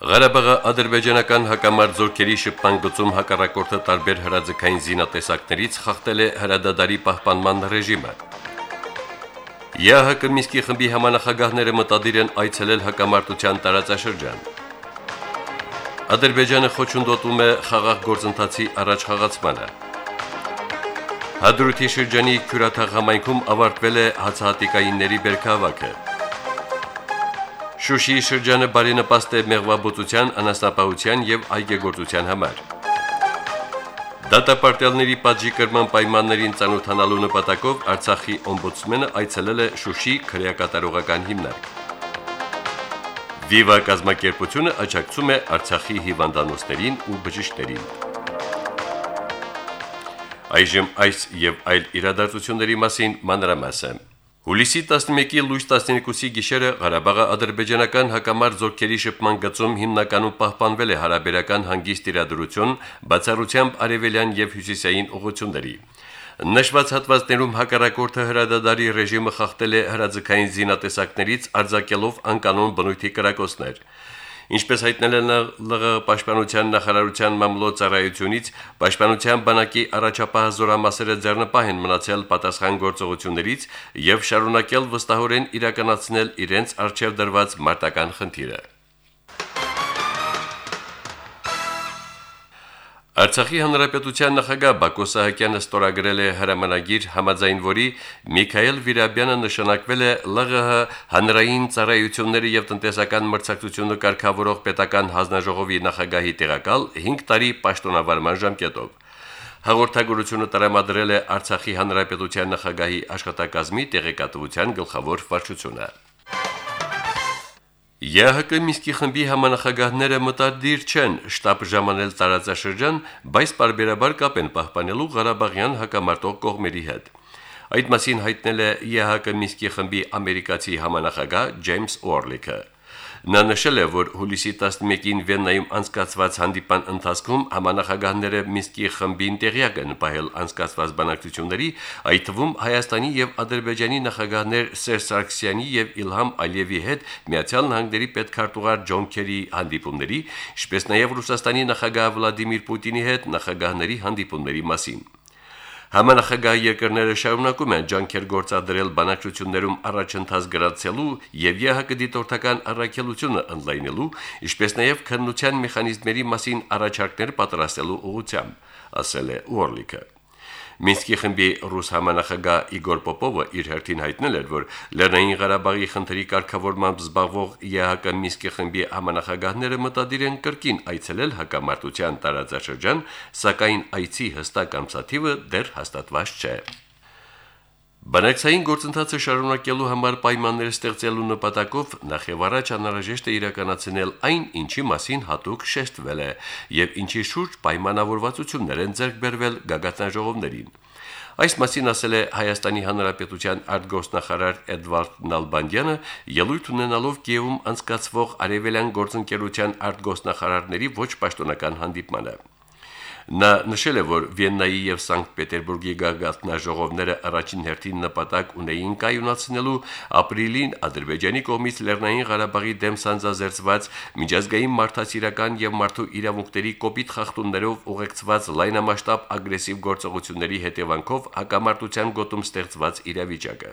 Ղարաբաղի ադրբեջանական հակամարտ զորքերի շփման գծում հակառակորդը տարբեր հրաձգային զինատեսակներից խախտել է հրադադարի պահպանման ռեժիմը։ ԵԱՀԿ Միսկի խմբի համանախագահները մտադիր են այցելել հակամարտության տարածաշրջան։ Ադրբեջանը խոչընդոտում է խաղաղ գործընթացի առաջխաղացմանը։ Հադրութի շրջանի Քյուրաթաղ համայնքում ավարտվել է հացահատիկայինների բերքահավաքը։ Շուշիի շրջանը բարենպաստ է մեղվաբուծության, անաստապահության եւ այգեգործության համար։ Դատապարտյալների պատժի կրման պայմաններին ծանոթանալու նպատակով Արցախի օմբուդսմենը այցելել է Շուշի քրեակատարողական հիմնարկ։ Viva կազմակերպությունը աջակցում է Արցախի հիվանդանոցներին ու բժիշկներին։ Այժմ այս եւ այլ իրադարձությունների մասին մանրամասն Հուլիսի 11-ի լույս 12-ի գիշերը Ղարաբաղի ադրբեջանական հակամարտ զորքերի շփման գծում հիմնականում պահպանվել է հարաբերական հանգիստ իրադրություն, բացառությամբ արևելյան եւ հյուսիսային ուղությունների։ Նշված հատվածներում հակառակորդը հրադադարի ռեժիմը խախտել է հրաձգային զինատեսակներից արձակելով անկանոն բնույթի կրակոցներ։ Ինչպես հայտնել են ԼՂ պաշտպանության նախարարության մամլոյցարայությունից, պաշտպանության բանակի առաջապահ զորամասերը ձեռնպահ են մնացել պատասխան գործողություններից եւ շարունակել վստահորեն իրականացնել իրենց արժեվ դրված մարտական խնդիրը։ Արցախի հանրապետության նախագահ Բակո Սահակյանը ստորագրել է հրամանագիր համաձայն որի Միքայել Վիրաբյանը նշանակվել է ԼՂՀ հանրային ծառայությունների եւ տնտեսական մրցակցությունը կարգավորող պետական հանձնաժողովի նախագահի տեղակալ 5 տարի պաշտոնավարման ժամկետով։ Հաղորդագրությունը տրամադրել է Արցախի հանրապետության նախագահի աշխատակազմի տեղեկատվության գլխավոր վարչությունը։ ԵՀԿ Միսկի խմբի համանախագահները մտադիր չեն շտաբ ժամանել տարածաշրջան, բայց բարբերաբար կապ են պահպանելու Ղարաբաղյան հակամարտող կողմերի հետ։ Այդ մասին հայտնել է ԵՀԿ Միսկի խմբի ամերիկացի համանախագահ Ջեյմս Օրլիքը։ Նա նշել է, որ հուլիսի 11-ին Վեննայում անցկացված հանդիպան ընթացքում համանախագահները Միսկի խմբին տեղյակ են պահել անցկացված բանակցությունների, այդ թվում Հայաստանի եւ Ադրբեջանի նախագահներ Սերժ Սարգսյանի եւ Իլհամ Ալիևի հետ Միացյալ Նահանգների պետքարտուղար Ջոն Քերի հանդիպումների, ինչպես նաեւ Ռուսաստանի նախագահ Վլադիմիր Պուտինի հետ նախագահների հանդիպումների մասին։ Համանախագահ երկրները շարունակում են ջանքեր գործադրել բանակցություններում առաջընթաց գրանցելու եւ ԵՀԿ դիտորդական առաքելությունը ընդլայնելու, ինչպես նաեւ քննության մեխանիզմերի մասին առաջարկներ պատրաստելու ուղղությամբ, ասել է Ուորլիկը։ Մինսկի խմբի ռուս համանախագահ Իգոր Պոպովը իր հերթին հայտնել էր, որ Լեռնային Ղարաբաղի խնդրի կարգավորմամբ զբաղվող ԵՀԿ Մինսկի խմբի համանախագահները մտադիր են կրկին այցելել հակամարտության տարածաշրջան, սակայն այցի հստակ ամսաթիվը դեռ հաստատված չէ։ Բանակցային գործընթացը շարունակելու համար պայմաններ ստեղծելու նպատակով նախ եւ առաջ անհրաժեշտ է իրականացնել այն, ինչի մասին հատուկ շեշտվել է եւ ինչի շուրջ պայմանավորվածություններ են ձեռք բերվել գագաթնաժողովներին։ Այս մասին ասել է Հայաստանի Հանրապետության արտգործնախարար Էդվարդ Նալբանդյանը, ելույթ ունենալով Կիևում անցկացվող Արևելյան գործընկերության արտգործնախարարների ոչ պաշտոնական հանդիպմանը։ Նա նշել է, որ Վիեննայի եւ Սանկտ Պետերբուրգի գագաթնաժողովները առաջին հերթին նպատակ ունեին կայունացնելու ապրիլին Ադրբեջանի կողմից Լեռնային Ղարաբաղի դեմ սանձազերծված միջազգային մարդասիրական եւ մարդու իրավունքների կոպիտ խախտումներով ուղեկցված լայնամասշտաբ ագրեսիվ գործողությունների հետևանքով հակամարտության գոտում ստեղծված իրավիճակը։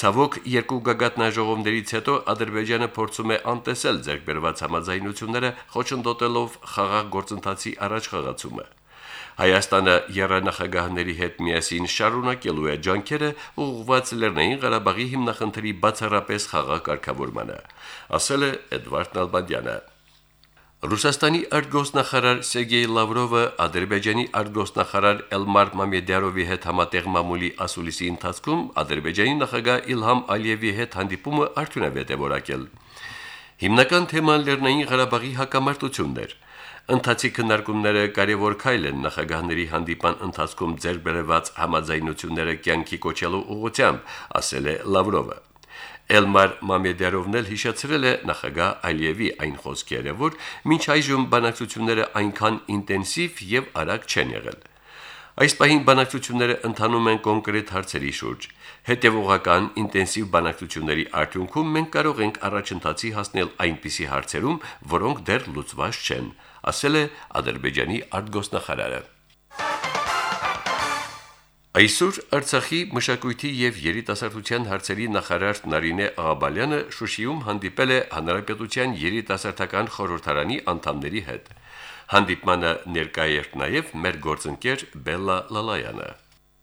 Ցավոք երկու գագաթնաժողովներից հետո Ադրբեջանը փորձում է անտեսել ձեռքբերված համաձայնությունները, խոչընդոտելով խաղաղ գործընթացի առաջխաղացումը։ Հայաստանը երանախագահների հետ միասին շարունակելու է ջանքերը ուղղված Լեռնային Ղարաբաղի հիմնախնդրի բացառապես խաղաղ կարգավորմանը, ասել է Էդվարդ Նալբանդյանը։ Ռուսաստանի արտգոսնախարար Սերգեյ Լավրովը Ադրբեջանի արտգոսնախարար Էլմար Մամեդյարովի հետ համատեղ մամուլի ասուլիսի ընթացքում Ադրբեջանի նախագահ Իլհամ Ալիևի հետ հանդիպումը արդյունավետ է որակել։ Հիմնական թեման Լեռնային Ղարաբաղի հակամարտությունն էր։ Ընթացիկ քննարկումները կարևոր քայլ են նախագահների հանդիպան ընթացքում ձեռք բերված համաձայնությունները կյանքի կոչելու ուղղությամբ, ասել է Լավրովը։ Էլմար Մամեդյարովն էլ հիշեցրել է նախագահ Ալիևի այն խոսքերը, որ մինչ այժմ բանակցությունները այնքան ինտենսիվ եւ արագ չեն եղել։ Այս պահին բանակցությունները ընթանում են կոնկրետ հարցերի շուրջ։ Հետևողական ինտենսիվ բանակցությունների արդյունքում մենք կարող ենք առաջընթացի հասնել այնպիսի հարցերում, որոնք դեռ լուծված չեն, ասել է Ադրբեջանի արտգոսնախարարը։ Այսօր Արցախի մշակույթի եւ երիտասարդության հարցերի նախարար Նարինե Աղաբալյանը Շուշիում հանդիպել է Հանրապետության երիտասարդական խորհրդարանի անդամների հետ։ Հանդիպմանը ներկայ էր նաեւ մեր գործընկեր Բելլա Լալայանը։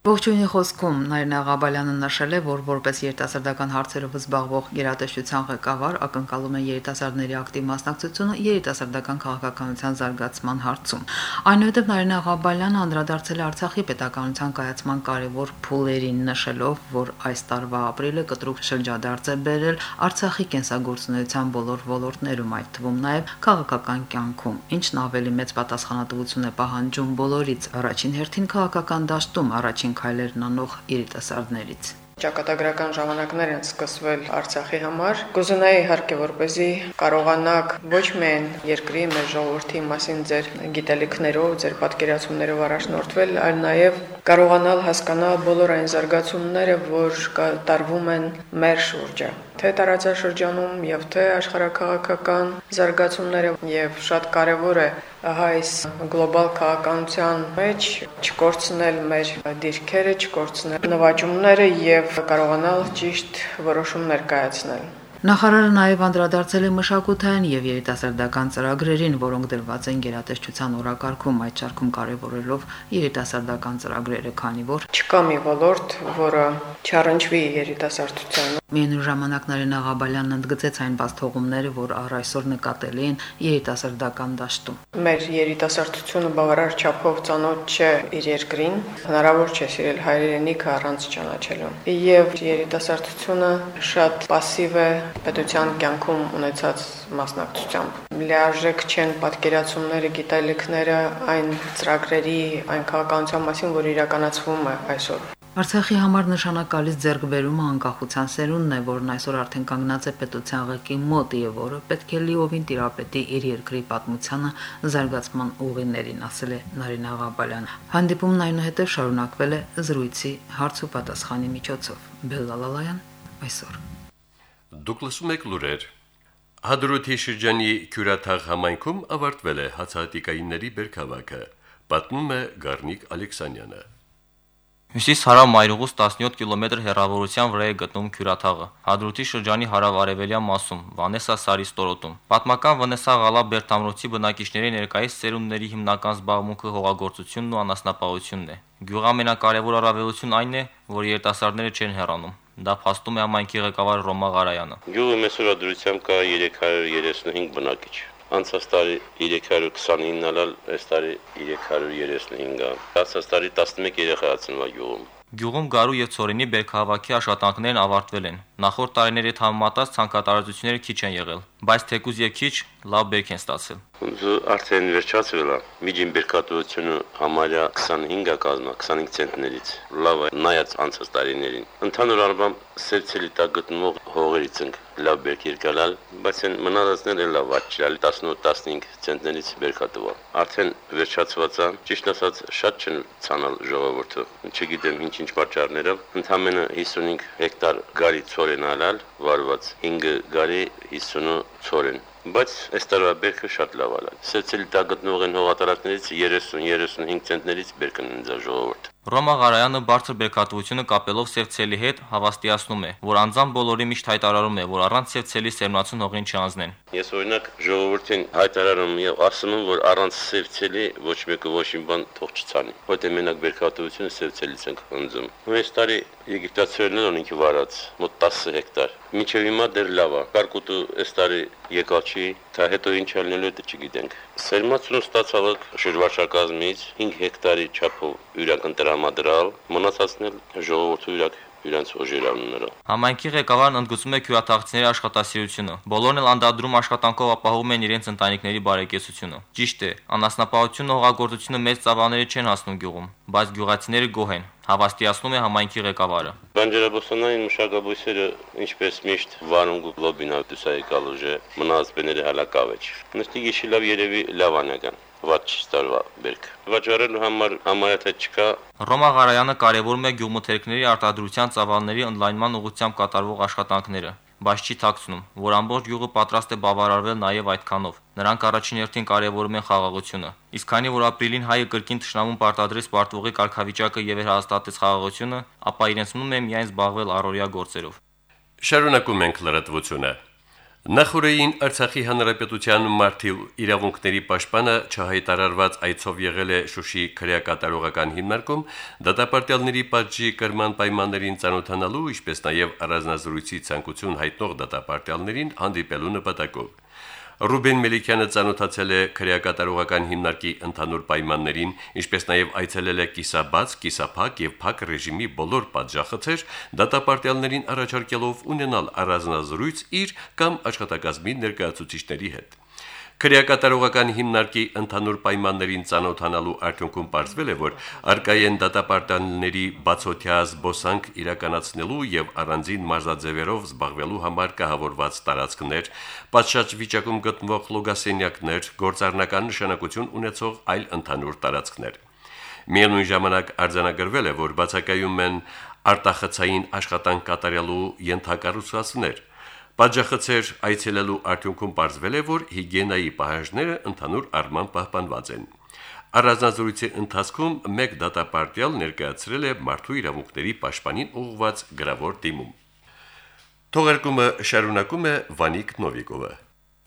Ողջույնի խոսքում Նարինե Ղաբալյանը նշել է, որ որպես երիտասարդական հարցերով զբաղվող գերատեսչության ղեկավար ակնկալում է երիտասարդների ակտիվ մասնակցությունը երիտասարդական քաղաքականության զարգացման հարցում։ Այնուհետև Նարինե Ղաբալյանը անդրադարձել է Արցախի պետականության կայացման կարևոր փուլերին, նշելով, որ այս տարվա ապրիլը կտրուկ շրջադարձ է բերել Արցախի կենսագործունեության բոլոր ոլորտներում, այդ թվում նաև քաղաքական կյանքում, ինչն ավելի մեծ պատասխանատվություն է պահանջում բոլորից, առաջին հերթին քաղաքական դաշտում առաջին քայլերն անող երիտասարդներից։ Ճակատագրական ժամանակներ են սկսվել Արցախի համար։ Կուզենայի իհարկե, որպեսզի կարողանաք ոչ միայն երկրի մեր ժողովրդի մասին ձեր գիտելիքներով, ձեր պատկերացումներով առաջնորդվել, այլ նաև կարողանալ հասկանալ բոլոր այն զարգացումները, որ կատարվում են մեր շուրջը թե տարածաշրջանում եւ թե աշխարհակաղակական զարգացումները եւ շատ կարեւոր է այս գլոբալ քաղաքականության մեջ չկորցնել մեր դիրքերը, չկորցնել նվաճումները եւ կարողանալ ճիշտ որոշումներ կայացնել։ Նախարարը նաև անդրադարձել է մշակութային եւ երիտասարդական ծրագրերին, որոնք դրված են գերատեսչության օրակարգում, այդ շարքում կարևորելով երիտասարդական ծրագրերը, քանի որ չկա մի ոլորտ, որը չառնչվի երիտասարդությանը։ Միևնույն ժամանակ Նարին Աղաբալյանն ընդգծեց այն բացթողումները, որ առ այսօր նկատելի են երիտասարդական դաշտում։ Մեր երիտասարդությունը բավարար չափով ծանոթ չէ իր երկրին, հնարավոր չէ սիրել հայրենիքը առանց ճանաչելու։ Եվ երիտասարդությունը շատ пассив է պետության կյանքում ունեցած մասնակցությամբ։ Լիարժեք չեն պատկերացումները, գիտելիքները այն ծրագրերի, այն քաղաքականության մասին, որ իրականացվում է այսօր։ Արցախի համար նշանակալից ձեռքբերումը անկախության սերունդն է, որն այսօր արդեն կանգնած է պետության ղեկի մոտ եւ որը պետք է լիովին տիրապետի իր երկրի պատմությանը զարգացման ուղիներին, ասել է Նարինա Ղաբալյանը։ Հանդիպումն այնուհետև շարունակվել է զրույցի հարց ու պատասխանի միջոցով։ Բելլալալայան այսօր։ Դուք լսում եք լուրեր։ Հադրութի շրջանի Քյուրաթաղ համայնքում ավարտվել է հացահատիկայինների բերքավակը։ Պատմում է Գառնիկ Ալեքսանյանը։ Հյուսիս-հարավ մայրուղուց 17 կիլոմետր հեռավորության վրա է գտնվում Քյուրաթաղը, Հադրութի շրջանի հարավ-արևելյան մասում, Վանեսա սարի ստորոտում։ Պատմական Վնեսա Ղալա Բերտամրոցի բնակիչների ներկայիս ծերունների հիմնական զբաղմունքը հողագործությունն ու անասնապահությունն է։ Գյուղամենակարևոր առավելություն այն է, որ երիտասարդները չեն հեռանում։ Դա փաստում է համայնքի ղեկավար Ռոմա Ղարայանը։ Գյուղը մեծ ուրադրությամբ կա 335 բնակիչ անցած տարի 329 ալալ, այս տարի 335-ը։ Անցած տարի 11 երեխա ծնվա գյուղում։ Գյուղում գարու եւ ծորենի բերքահավաքի աշխատանքներն ավարտվել են։ Նախորդ տարիների հետ համեմատած ցանկատարածությունները քիչ են եղել, բայց թեկուզ եւ քիչ լավ բերք են ստացել։ Ոնց արդեն վերջացվել է։ Միջին բերքատվությունը համարյա 25-ը կազմա 25 ցենտներից։ Լավ է նայած անցած տարիներին։ Ընդհանուր առմամբ սերցելի տակ գտնվող հողերից ենք լավ բերք երկալալ, բայց են մնացածները լավ աճալ 18-15 ցենտներից բերքատվա։ Արդեն վերջացված է, ճիշտ ասած շատ չեն ցանալ ժողովուրդը։ Չգիտեմ ինչ-ինչ պատճառներով, ընդամենը 55 հեկտար գարի ծորեն ալալ, վարված 5 գարի 50 ծորեն բայց այս տարվա բերքը շատ լավ ալա։ Սեցել տա գտնող են հողատարածքներից 30-35 ցենտներից բերքն ինձ ժողովուրդ։ Ռոմա Ղարայանը բարձր բերքատվությունը կապելով Սևցելի հետ հավաստիացնում է, որ անձամբ բոլորի միշտ հայտարարում է, որ առանց Սևցելի սերմնացուն հողին չանձնեն։ Ես օրինակ ժողովրդին հայտարարում եւ ասում եմ, որ առանց Սևցելի ոչ մեկը ոչ մի բան թող չցանի։ Որտե մենակ բերքատվությունը Սևցելից ենք ընձում։ Այս տարի եգիպտացիներն են ինքի վարած մոտ 10 հեկտար։ Մինչև հիմա դեռ լավ է։ Կարկուտը այս տարի եկալ չի, թե հետո ինչ ելնելու դե չգիտենք։ Սերմացուն ստացավ շրջվարշակազմից 5 հեկտարի չափով յուրական տրամադրալ, մնացածն էլ ժողովրդու յուրակ իրենց օժերանուններով։ Համայնքի ղեկավարն ընդգծում է քյուրաթաղցիների աշխատասիրությունը։ Բոլորն էլ անդադրում աշխատանքով ապահովում են իրենց ընտանիքների բարեկեցությունը։ Ճիշտ է, անասնապահությունը հողագործությունը մեծ ծավալների չեն հասնում գյուղում, բայց գյուղացիները գոհ են, հավաստիացնում է համայնքի ղեկավարը։ Բանջարաբոստանային մշակաբույսերը ինչպես միշտ վարունգ ու լոբինատուսայի կալուժը մնաց բեները հալակավեջ։ Նստի գիշիլավ երևի լավանական վատ չստարվա բերք։ Վաճառելու համար համարյա չկա Ռոմա Ղարայանը կարևորում է գյուղմթերքների արտադրության ծավալների ընդլայնման ուղղությամբ կատարվող աշխատանքները, բայց չի ཐակցնում, որ ամբողջ գյուղը պատրաստ է բավարարվել նաև այդքանով։ Նրանք առաջին հերթին կարևորում են խաղաղությունը։ Իսկ քանի որ ապրիլին հայը կրկին ճշնամուն պարտադրեց պարտվողի կարգավիճակը եւ հաստատեց խաղաղությունը, ապա իրենց մնում է միայն զբաղվել առօրյա գործերով։ Շարունակում ենք լրատվությունը։ Նախորդային Արցախի հանրապետության մարտի իրավունքների պաշտպանը չհայտարարված այցով եղել է Շուշի քրեակատարողական հիմնարկում դատապարտյալների պատժի կրման պայմաններին ցանոթանալու, ինչպես նաև առանձնազրույցի ցանկություն հայտնող դատապարտյալներին հանդիպելու նպատակով։ Ռուբեն Մելիքյանը ցանոթացել է քրեակատարողական հիմնարկի ընդհանուր պայմաններին, ինչպես նաև այցելել է կիսաբաց, կիսափակ եւ փակ ռեժիմի բոլոր պատժախցեր, դատապարտյալներին առաջարկելով ունենալ առանձնազրույց իր կամ աշխատակազմի ներկայացուցիչների հետ։ Քրեակատարողական հիմնարկի ընդհանուր պայմաններին ցանոթանալու արդյունքում ողջվել է, որ արկայեն դատապարտանների բացօթյա զբոսանք իրականացնելու եւ առանձին մարզաձևերով զբաղվելու համար կահավորված տարածքներ, պատշաճ վիճակում գտնվող լոգասենյակներ, գործառնական նշանակություն ունեցող այլ ընդհանուր տարածքներ։ Միևնույն ժամանակ արձանագրվել է, որ բացակայում են արտախցային աշխատանք կատարելու ենթակառուցվածքներ, Պատժախցեր այցելելու արդյունքում ողջվել է, որ հիգիենայի պահանջները ընդհանուր առմամբ պահպանված են։ Առանձնազրույցի ընթացքում մեկ դատապարտյալ ներկայացրել է մարդու իրավունքների պաշտպանին ուղղված գրավոր դիմում։ Թողարկումը շարունակում է Վանիկ Նովիկովը։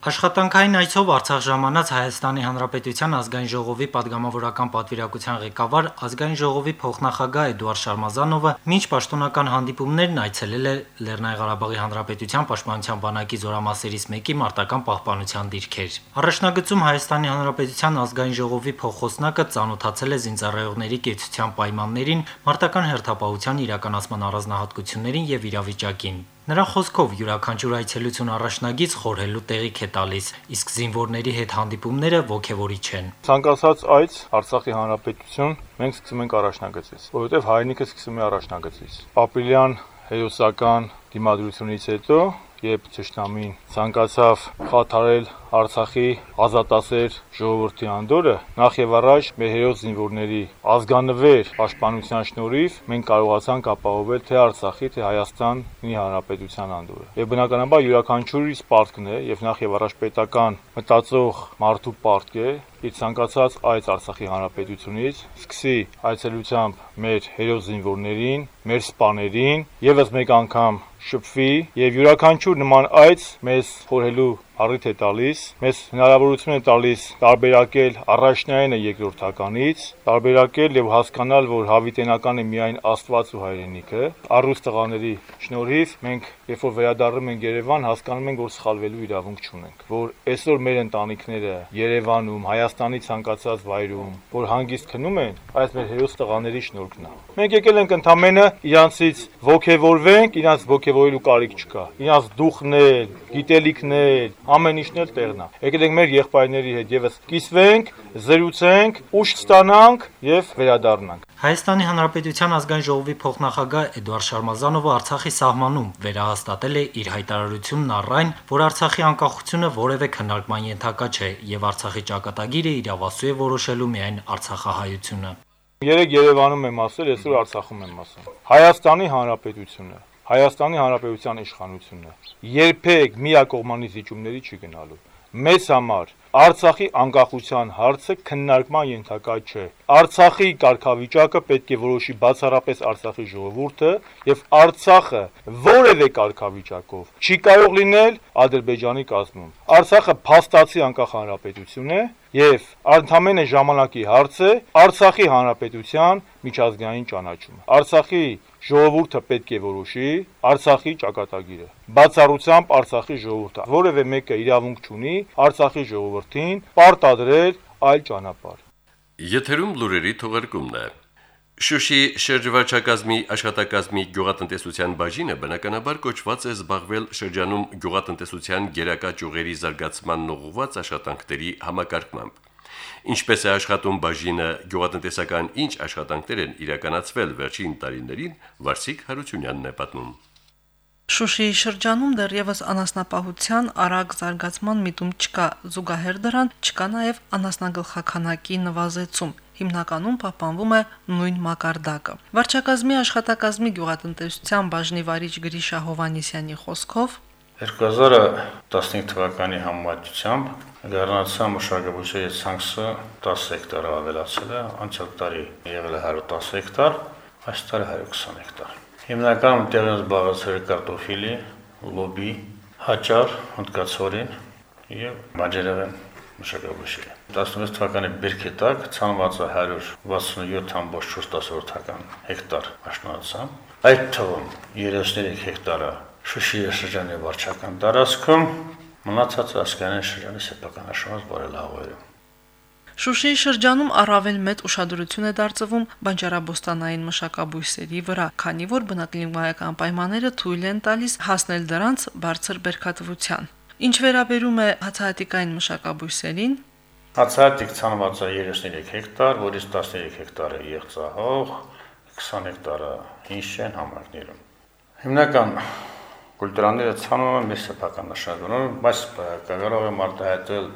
Աշխատանքային այցով Արցախ ժամանած Հայաստանի Հանրապետության ազգային ժողովի падգամավորական պատվիրակության ղեկավար ազգային ժողովի փոխնախագահ Էդուարդ Շարմազանովը մինչ պաշտոնական հանդիպումներն այցելել է Լեռնային Ղարաբաղի Հանրապետության պաշտպանության բանակի զորամասերից մեկի մարտական պահպանության դիրքեր։ Առաջնագծում Հայաստանի Հանրապետության ազգային ժողովի փոխոսնակը ծանոթացել է զինծառայողների կեցության պայմաններին, մարտական հերթապահության իրականացման առանձնահատկություններին եւ իրավիճակին։ Նրա խոսքով յուրաքանչյուր այցելություն առաջնագից խորհելու տեղիք է տալիս, իսկ զինվորների հետ հանդիպումները ողջևորիչ են։ Ցանկացած այց Արցախի հանրապետություն մենք սկսում ենք առաջնագծից, որովհետև հայրենիքը սկսում է առաջնագծից։ Ապրիլյան հերոսական դիմադրությունից հետո երբ ճշտամին ցանկացավ խաթարել Արցախի ազատասեր ժողովրդի անդորը, նախ եւ առաջ մեր հերոս զինվորների ազգանվեր պաշտպանության շնորհիվ մենք կարողացանք ապահովել թե Արցախի, թե Հայաստանի Հանրապետության անդորը։ Եվ բնականաբար յուրաքանչյուրի սպարտքն է եւ նախ եւ առաջ պետական մտածող մարդու պարտք է իր ցանկացած այց Արցախի Հանրապետությունից սկսի այցելությամբ մեր հերոս զինվորներին, մեր սպաներին, եւս մեկ անգամ շփվի եւ յուրաքանչյուր նման այց մեզ խորհելու առիթ է տալիս, մեզ հնարավորություն է տալիս տարբերակել առաջնայինը երկրորդականից, տարբերակել եւ հասկանալ, որ հավիտենական է միայն Աստված ու հայրենիքը։ Առուս տղաների շնորհիվ մենք երբ որ վերադառնում ենք Երևան, հասկանում ենք, որ սխալվելու իրավունք չունենք, որ այսօր մեր ընտանիքները Երևանում, Հայաստանի ցանկացած վայրում, որ հանգիստ քնում են, այս մեր հերոս տղաների շնորհքն է։ Մենք եկել ենք ընդամենը իրանցից ողջևորվենք, իրանց ողջևորելու կարիք չկա։ Իրանց դուխներ, գիտելիքներ, ամեն ինչն էլ տեղն է։ Եկել ենք մեր եղբայրների հետ եւս կիսվենք, զրուցենք, ուշ ստանանք եւ վերադառնանք։ Հայաստանի Հանրապետության ազգային ժողովի փոխնախագահ Էդուարդ Շարմազանովը Արցախի սահմանում վերահաստատել է իր հայտարարությունն առայն, որ Արցախի անկախությունը որևէ քննարկման ենթակա չէ եւ Արցախի ճակատագիրը իրավասու է որոշելու միայն Արցախահայությունը։ Երեք Երևանում եմ ասել, այսօր Արցախում եմ ասում։ Հայաստանի Հանրապետությունը Հայաստանի Հանրապետության իշխանությունը երբեք միակողմանի զիջումների չի գնալու։ Մեծ համար Արցախի անկախության հարցը քննարկման ենթակա չէ։ Արցախի կարգավիճակը պետք է որոշի բացառապես Արցախի ժողովուրդը եւ Արցախը որևէ կարգավիճակով չի կարող լինել Ադրբեջանի կազմում։ Արցախը փաստացի անկախ հանրապետություն է եւ ընդամենը ժամանակի հարց է Արցախի հանրապետության միջազգային ճանաչումը։ Արցախի ժողովուրդը պետք է որոշի Արցախի ճակատագիրը։ Բացառությամբ Արցախի ժողովուրդը որևէ մեկը իրավունք չունի Արցախի ժողովրդին պարտադրել այլ ճանապարհ։ Եթերում լուրերի թողարկումն է։ Շուշի շրջվարչակազմի աշխատակազմի գյուղատնտեսության բաժինը բնականաբար կոչված է զբաղվել շրջանում գյուղատնտեսության գերակա ճյուղերի զարգացման ուղղված աշխատանքների համակարգմամբ։ Ինչպես է աշխատում բաժինը գյուղատնտեսական ինչ աշխատանքներ են իրականացվել վերջին տարիներին, Վարսիկ Հարությունյանն է պատմում։ Շուշիի շրջանում դեռևս անասնապահության արագ զարգացման միտում չկա, զուգահեռ դրան չկա նաև անասնագլխականակի նվազեցում հիմնականում պահպանվում է նույն մակարդակը։ Վարչակազմի աշխատակազմի գյուղատնտեսության բաժնի վարիչ Գրիշա Հովանիսյանի խոսքով 2015 թվականի համեմատությամբ Գառնացան մշակաբույսերի ցանքսը 10 հեկտար ավելացել է, անցյալ տարի եղել է 110 հեկտար, այս տարի 120 հեկտար։ Հիմնականում տեղին զբաղեցրել կարտոֆիլի, լոբի, հաճար, հնդկացորին եւ բաժերեղեն մշակաբույսերը։ 16 թվականի բերքի տակ ցանված է 167.4 հեկտար աշնանացան։ Այդ թվում 33 հեկտարը Շուշիի շրջանի վարչական տարածքում, մնացածը ասկայանի շրջանի սեփական աշնանաց բարելավներում։ Շուշիի շրջանում առավել մեծ ուշադրություն է դարձվում բանջարաբոստանային մշակաբույսերի վրա, քանի որ բնակլիմայական պայմանները թույլ են տալիս հասնել դրանց բարձր բերքատվության։ Ինչ վերաբերում է հացահատիկային մշակաբույսերին, Հացահատիկ ցանված է 33 հեկտար, որից 13 հեկտարը եղծահող, 20 հեկտարը հինշեն համակներում։ Հիմնական կուլտուրաները ցանում են մեր սեփական նշաններով, բայց կարող եմ արտահայտել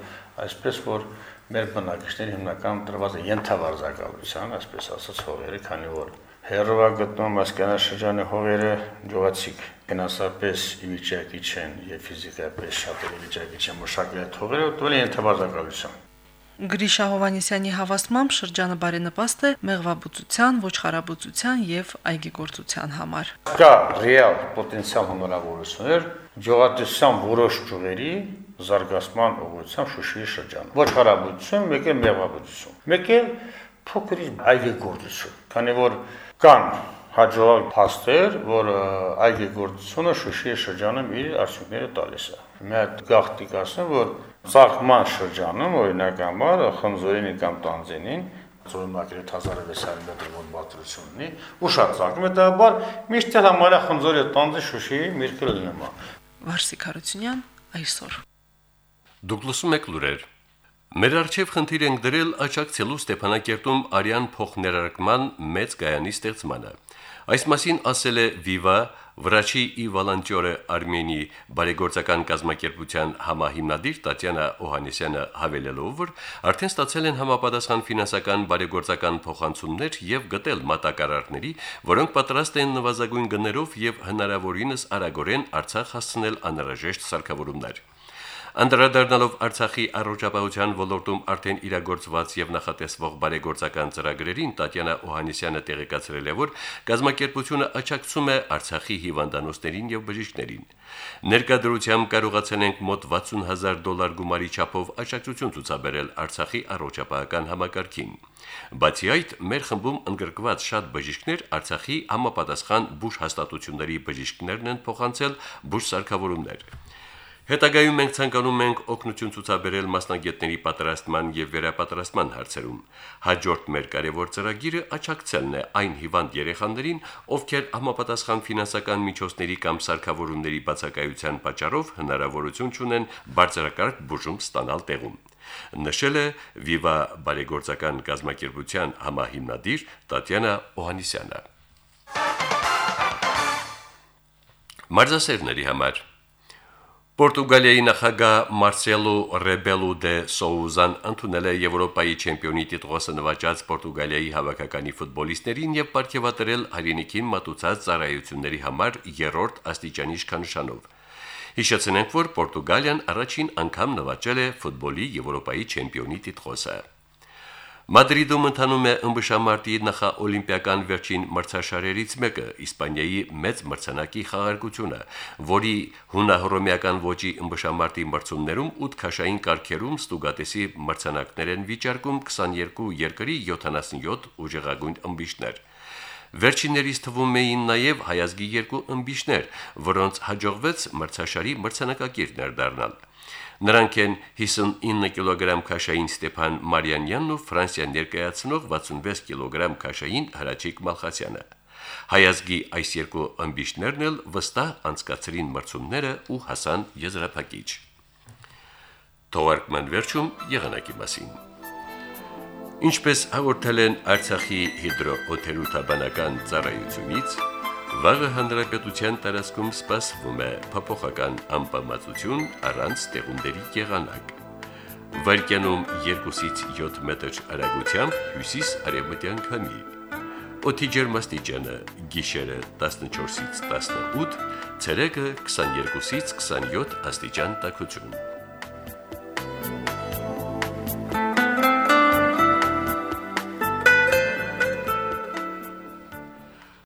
այսպես, որ մեր բնակիչները հիմնական դրված է ենթավարձակալության, այսպես ասած, հողերը, քանի որ հերովա գտնում ասկանա շրջանի հողերը ջողացիկ ֆինանսապես ի վիճակի չեն եւ ֆիզիկապես շատ ի վիճակի չեն մշակել այդ հողերը, տվել են ենթավարձակալության։ Գրիշա Հովանեսյանի հավաստմամբ շրջանը բարենպաստ է մեղվաբուծության, ոչխարաբուծության եւ այգեգործության համար։ Կա ռեալ պոտենցիալ հնարավորություններ ջողատեսության որոշ ճյուղերի զարգացման ուղղությամբ Շուշիի շրջանում։ Ոչխարաբուծություն, մեկ է մեղվաբուծություն։ Մեկ է փոքրիկ այգեգործություն, քանի որ կան հաջողակ փաստեր, որ այգեգործությունը Շուշիի շրջանում իր արդյունքները տալիս է։ Մի հատ գաղտնիք ասեմ, որ Ծաղկման շրջանում օրինականաբար խնձորինի կամ տանձենին ծորմակրի 1600 մետր ոտ բարձրություն ունի, ու շատ ծաղկում է դաբար, միշտ էլ համարյա խնձորի տանձի Շուշիի միրգը լինում է։ Վարսիկ Հարությունյան այսօր։ Դուք լսում եք լուրեր։ Մեր արչև խնդիր ենք դրել աճակցելու Ստեփանակերտում արյան փոխներարկման մեծ գայանի ստեղծմանը։ Այս մասին ասել է Viva Վրաչի ի վոլանտյորը Արմենիի բարեգործական կազմակերպության համահիմնադիր Տատյանա Օհանեսյանը հավելելով, որ արդեն ստացել են համապատասխան ֆինանսական բարեգործական փոխանցումներ եւ գտել մատակարարների, որոնք պատրաստ են նվազագույն գներով եւ հնարավորինս արագորեն Արցախ հասցնել անհրաժեշտ սարքավորումներ։ Անդրադառնալով Արցախի առողջապահության ոլորտում արդեն իրագործված եւ նախատեսվող բարեգործական ծրագրերին Տատյանա Օհանեսյանը տեղեկացրել է, որ գազམ་ակերպությունը աչակցում է Արցախի հիվանդանոցներին եւ բժիշկներին։ Ներկայդրությամբ կարողացել ենք մոտ 60000 դոլար գումարի չափով աջակցություն ցուցաբերել Արցախի առողջապահական համակարգին։ Բացի այդ, մեր խմբում ընդգրկված շատ բժիշկներ Արցախի համապատասխան բուժ հաստատությունների բժիշկներն են փոխանցել բուժ սարքավորումներ։ Հետագայում մենք ցանկանում ենք օգնություն ցուցաբերել մասնագետների պատրաստման եւ վերապատրաստման հարցերում։ Հաջորդ մեր կարևոր ծրագիրը աճակցելն է այն հիվանդ երեխաներին, ովքեր համապատասխան ֆինանսական միջոցների կամ սարքավորումների բացակայության պատճառով հնարավորություն չունեն բարձրակարգ բուժում ստանալ տեղում նշել է Viva բարեգործական գազམ་ակերպության համահիմնադիր Տատյանա Օհանիսյանը։ Մարզասերների համար Պորտուգալիայի նախագահ Մարսելո Ռեբելո դե Սոուզան ընդունել է Եվրոպայի չեմպիոնի տիտղոսը նվաճած Պորտուգալիայի հավաքականի ֆուտբոլիստերին եւ ապարգևատրել հայրենիքին մատուցած ծառայությունների համար երրորդ աստիճանի իշխանանշանով։ Հիշեցնենք, որ Պորտուգալիան առաջին անգամ նվաճել է ֆուտբոլի Եվրոպայի չեմպիոնի տիտղոսը։ Մադրիդում ընթանում է ըմբշամարտի նախաօլիմպիական վերջին մրցաշարերից մեկը՝ Իսպանիայի մեծ մրցանակի խաղարկությունը, որի հունահռոմեական ոճի ըմբշամարտի մրցումներում 8 քաշային կարգերում ստուգատեսի մրցանակներ են վիճարկում 22 երկրի 77 ուժեղագույն ըմբիշներ։ Վերջիններից թվում էին նաև հայազգի երկու ըմբիշներ, որոնց հաջողվեց մրցաշարի մրցանակակիր ներդառնալ։ Նրանք են 59 կիլոգրամ քաշային Ստեփան Մարյանյանն ու Ֆրանսիան ներկայացնող 66 կիլոգրամ քաշային Հրաչիկ Մալխասյանը։ Հայազգի այս երկու ըմբիշներն էլ վստահ անցկացրին մրցումները ու հասան եզրափակիչ։ Թողարկման վերջում եղանակի մասին։ Ինչպես հաղորդել են Արցախի հիդրոօթերոթաբանական ծառայությունից, Վաղը հանրապետության տարածքում սպասվում է փոփոխական անբավարարություն առանց տեղումների եղանակ։ Վարկյանում 2-ից 7 մետր արագությամբ հյուսիս-արևմտյան քամի։ Օդի ջերմաստիճանը՝ գիշերը 14-ից 18, ցերեկը 22-ից 27 աստիճան տաքություն։